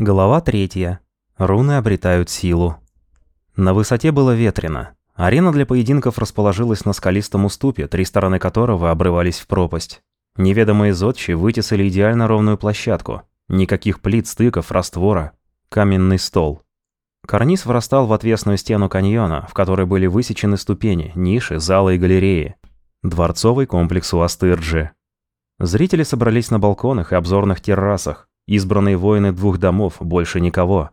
Глава третья. Руны обретают силу. На высоте было ветрено. Арена для поединков расположилась на скалистом уступе, три стороны которого обрывались в пропасть. Неведомые зодчи вытесали идеально ровную площадку. Никаких плит, стыков, раствора. Каменный стол. Карниз врастал в отвесную стену каньона, в которой были высечены ступени, ниши, залы и галереи. Дворцовый комплекс у Астырджи. Зрители собрались на балконах и обзорных террасах. Избранные воины двух домов, больше никого.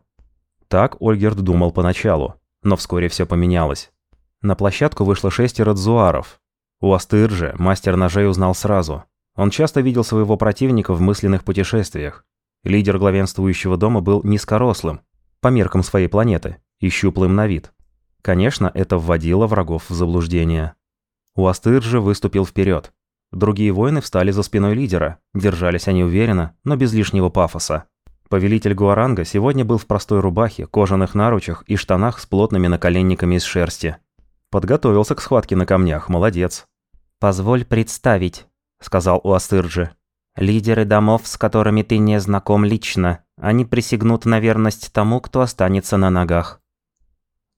Так Ольгерт думал поначалу, но вскоре все поменялось. На площадку вышло шестеро дзуаров. У Астыржи мастер ножей узнал сразу. Он часто видел своего противника в мысленных путешествиях. Лидер главенствующего дома был низкорослым, по меркам своей планеты, и щуплым на вид. Конечно, это вводило врагов в заблуждение. У Астыржи выступил вперед. Другие воины встали за спиной лидера. Держались они уверенно, но без лишнего пафоса. Повелитель Гуаранга сегодня был в простой рубахе, кожаных наручах и штанах с плотными наколенниками из шерсти. Подготовился к схватке на камнях, молодец. «Позволь представить», — сказал Уастырджи. «Лидеры домов, с которыми ты не знаком лично, они присягнут на верность тому, кто останется на ногах».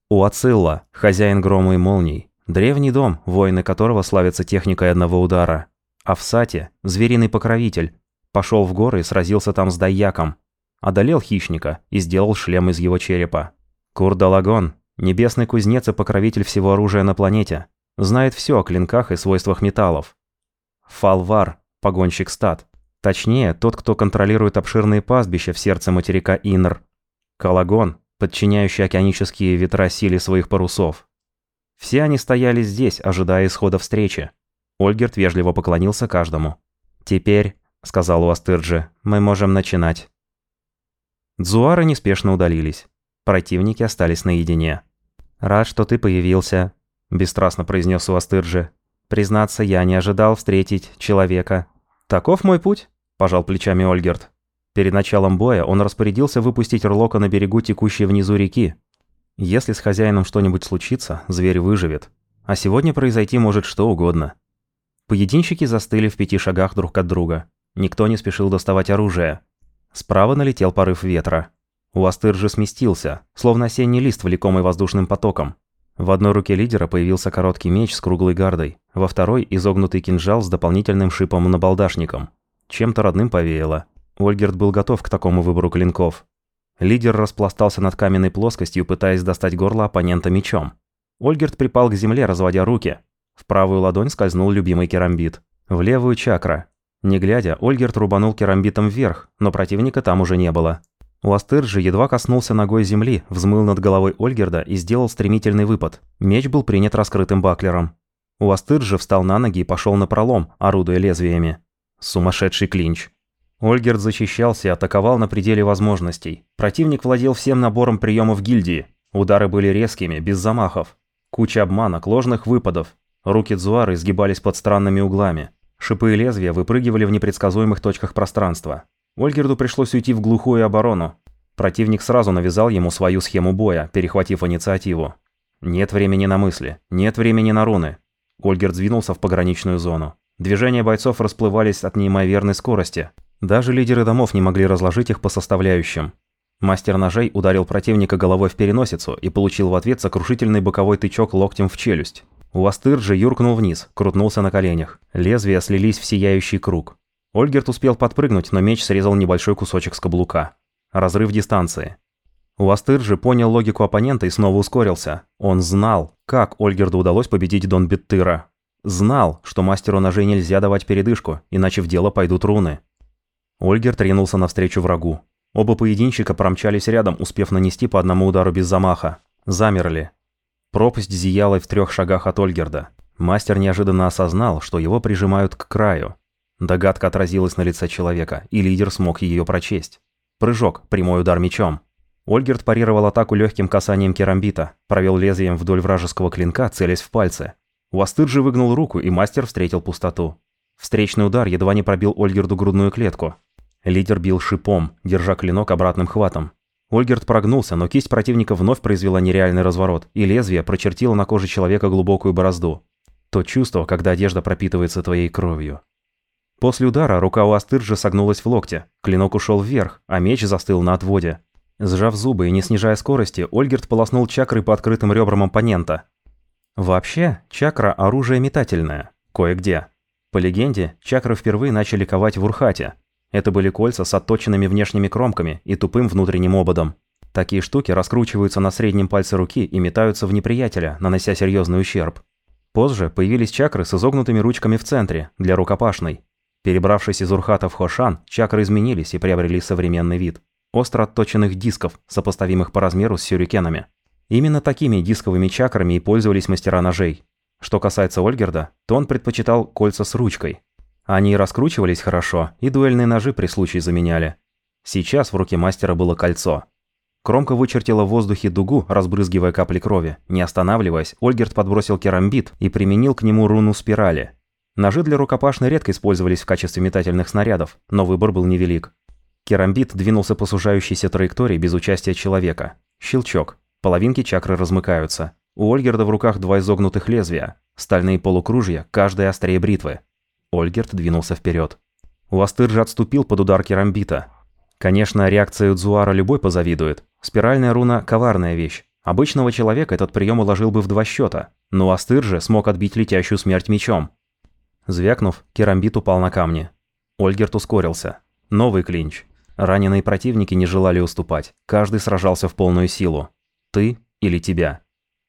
Уацилла, хозяин грома и молний, Древний дом, воины которого славятся техникой одного удара. А в Сате – звериный покровитель. Пошел в горы и сразился там с Дайяком. Одолел хищника и сделал шлем из его черепа. Курдалагон – небесный кузнец и покровитель всего оружия на планете. Знает все о клинках и свойствах металлов. Фалвар – погонщик стад. Точнее, тот, кто контролирует обширные пастбища в сердце материка Инр. Калагон – подчиняющий океанические ветра силе своих парусов. Все они стояли здесь, ожидая исхода встречи. Ольгерт вежливо поклонился каждому. «Теперь», — сказал Уастырджи, — «мы можем начинать». Дзуары неспешно удалились. Противники остались наедине. «Рад, что ты появился», — бесстрастно произнес Уастырджи. «Признаться, я не ожидал встретить человека». «Таков мой путь», — пожал плечами Ольгерт. Перед началом боя он распорядился выпустить Рлока на берегу текущей внизу реки, если с хозяином что-нибудь случится, зверь выживет. А сегодня произойти может что угодно. Поединщики застыли в пяти шагах друг от друга. Никто не спешил доставать оружие. Справа налетел порыв ветра. Уастыр же сместился, словно осенний лист, влекомый воздушным потоком. В одной руке лидера появился короткий меч с круглой гардой, во второй – изогнутый кинжал с дополнительным шипом-набалдашником. Чем-то родным повеяло. Ольгерт был готов к такому выбору клинков. Лидер распластался над каменной плоскостью, пытаясь достать горло оппонента мечом. Ольгерт припал к земле, разводя руки. В правую ладонь скользнул любимый керамбит. В левую чакра. Не глядя, Ольгерт рубанул керамбитом вверх, но противника там уже не было. Уастыр же едва коснулся ногой земли, взмыл над головой Ольгерда и сделал стремительный выпад. Меч был принят раскрытым баклером. Уастыр же встал на ноги и пошел на пролом, орудуя лезвиями. Сумасшедший клинч. Ольгерт защищался и атаковал на пределе возможностей. Противник владел всем набором приемов гильдии. Удары были резкими, без замахов. Куча обманок, ложных выпадов. Руки Дзуары изгибались под странными углами. Шипы и лезвия выпрыгивали в непредсказуемых точках пространства. Ольгерду пришлось уйти в глухую оборону. Противник сразу навязал ему свою схему боя, перехватив инициативу. Нет времени на мысли, нет времени на руны. Ольгерд двинулся в пограничную зону. Движения бойцов расплывались от неимоверной скорости. Даже лидеры домов не могли разложить их по составляющим. Мастер ножей ударил противника головой в переносицу и получил в ответ сокрушительный боковой тычок локтем в челюсть. Уастыр же юркнул вниз, крутнулся на коленях. Лезвия слились в сияющий круг. Ольгерт успел подпрыгнуть, но меч срезал небольшой кусочек с каблука. Разрыв дистанции. Уастыр же понял логику оппонента и снова ускорился. Он знал, как Ольгерду удалось победить Дон Беттыра. Знал, что мастеру ножей нельзя давать передышку, иначе в дело пойдут руны. Ольгер тринулся навстречу врагу. Оба поединщика промчались рядом, успев нанести по одному удару без замаха. Замерли. Пропасть зияла в трех шагах от Ольгерда. Мастер неожиданно осознал, что его прижимают к краю. Догадка отразилась на лице человека, и лидер смог ее прочесть. Прыжок, прямой удар мечом. Ольгерд парировал атаку легким касанием керамбита, провел лезвием вдоль вражеского клинка, целясь в пальцы. Уастыр же выгнул руку, и мастер встретил пустоту. Встречный удар едва не пробил Ольгерду грудную клетку. Лидер бил шипом, держа клинок обратным хватом. Ольгерт прогнулся, но кисть противника вновь произвела нереальный разворот, и лезвие прочертило на коже человека глубокую борозду. То чувство, когда одежда пропитывается твоей кровью. После удара рука у Астыржа согнулась в локте, клинок ушел вверх, а меч застыл на отводе. Сжав зубы и не снижая скорости, Ольгерт полоснул чакрой по открытым ребрам оппонента. Вообще, чакра – оружие метательное. Кое-где. По легенде, чакры впервые начали ковать в Урхате. Это были кольца с отточенными внешними кромками и тупым внутренним ободом. Такие штуки раскручиваются на среднем пальце руки и метаются в неприятеля, нанося серьезный ущерб. Позже появились чакры с изогнутыми ручками в центре, для рукопашной. Перебравшись из Урхата в Хошан, чакры изменились и приобрели современный вид. Остро отточенных дисков, сопоставимых по размеру с сюрикенами. Именно такими дисковыми чакрами и пользовались мастера ножей. Что касается Ольгерда, то он предпочитал кольца с ручкой. Они раскручивались хорошо, и дуэльные ножи при случае заменяли. Сейчас в руке мастера было кольцо. Кромка вычертила в воздухе дугу, разбрызгивая капли крови. Не останавливаясь, Ольгерд подбросил керамбит и применил к нему руну спирали. Ножи для рукопашной редко использовались в качестве метательных снарядов, но выбор был невелик. Керамбит двинулся по сужающейся траектории без участия человека. Щелчок. Половинки чакры размыкаются. У Ольгерда в руках два изогнутых лезвия. Стальные полукружья, каждая острее бритвы. Ольгерд двинулся вперед. Уастыржа отступил под удар керамбита. Конечно, реакция Дзуара любой позавидует. Спиральная руна – коварная вещь. Обычного человека этот прием уложил бы в два счета, но Астыр же смог отбить летящую смерть мечом. Звякнув, керамбит упал на камни. Ольгерт ускорился. Новый клинч. Раненые противники не желали уступать. Каждый сражался в полную силу. Ты или тебя.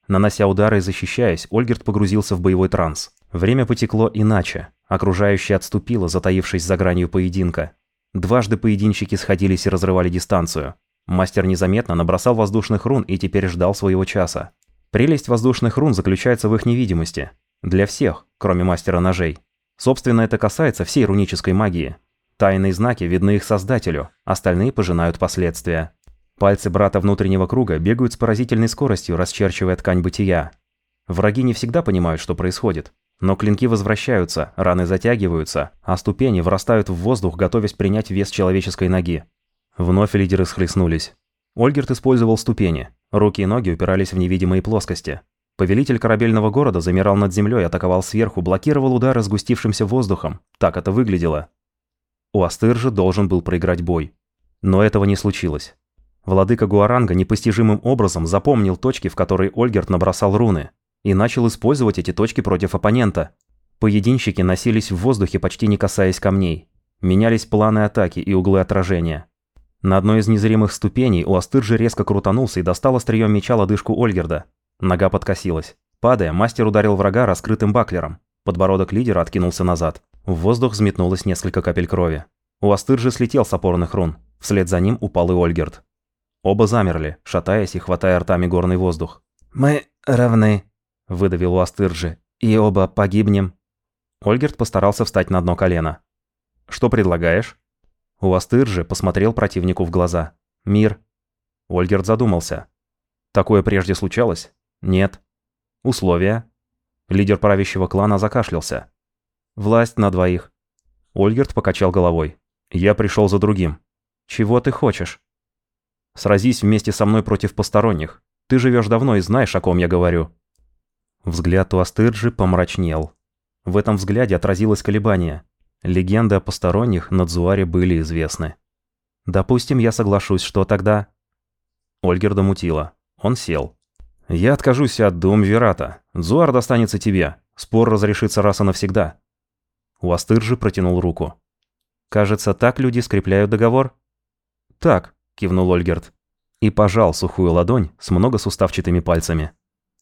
Нанося удары и защищаясь, Ольгерт погрузился в боевой транс. Время потекло иначе. Окружающее отступило, затаившись за гранью поединка. Дважды поединщики сходились и разрывали дистанцию. Мастер незаметно набросал воздушных рун и теперь ждал своего часа. Прелесть воздушных рун заключается в их невидимости. Для всех, кроме мастера ножей. Собственно, это касается всей рунической магии. Тайные знаки видны их создателю, остальные пожинают последствия. Пальцы брата внутреннего круга бегают с поразительной скоростью, расчерчивая ткань бытия. Враги не всегда понимают, что происходит. Но клинки возвращаются, раны затягиваются, а ступени врастают в воздух, готовясь принять вес человеческой ноги. Вновь лидеры схлестнулись. Ольгерт использовал ступени. Руки и ноги упирались в невидимые плоскости. Повелитель корабельного города замирал над землей, атаковал сверху, блокировал удары сгустившимся воздухом. Так это выглядело. У Астыр же должен был проиграть бой. Но этого не случилось. Владыка Гуаранга непостижимым образом запомнил точки, в которые Ольгерт набросал руны, и начал использовать эти точки против оппонента. Поединщики носились в воздухе, почти не касаясь камней. Менялись планы атаки и углы отражения. На одной из незримых ступеней у Астыржи резко крутанулся и достал острием меча лодыжку Ольгерда. Нога подкосилась. Падая, мастер ударил врага раскрытым баклером. Подбородок лидера откинулся назад. В воздух взметнулось несколько капель крови. У Астыржи слетел с опорных рун. Вслед за ним упал и Ольгерт. Оба замерли, шатаясь и хватая ртами горный воздух. «Мы равны», – выдавил у. «И оба погибнем». Ольгерт постарался встать на одно колено. «Что предлагаешь?» У посмотрел противнику в глаза. «Мир». Ольгерт задумался. «Такое прежде случалось?» «Нет». «Условия?» Лидер правящего клана закашлялся. «Власть на двоих». Ольгерт покачал головой. «Я пришел за другим». «Чего ты хочешь?» «Сразись вместе со мной против посторонних. Ты живешь давно и знаешь, о ком я говорю». Взгляд у Астырджи помрачнел. В этом взгляде отразилось колебание. Легенды о посторонних на Дзуаре были известны. «Допустим, я соглашусь, что тогда?» Ольгерда мутила. Он сел. «Я откажусь от Дум Верата. Зуар достанется тебе. Спор разрешится раз и навсегда». Уастыр же протянул руку. «Кажется, так люди скрепляют договор?» «Так», — кивнул Ольгерт. И пожал сухую ладонь с многосуставчатыми пальцами.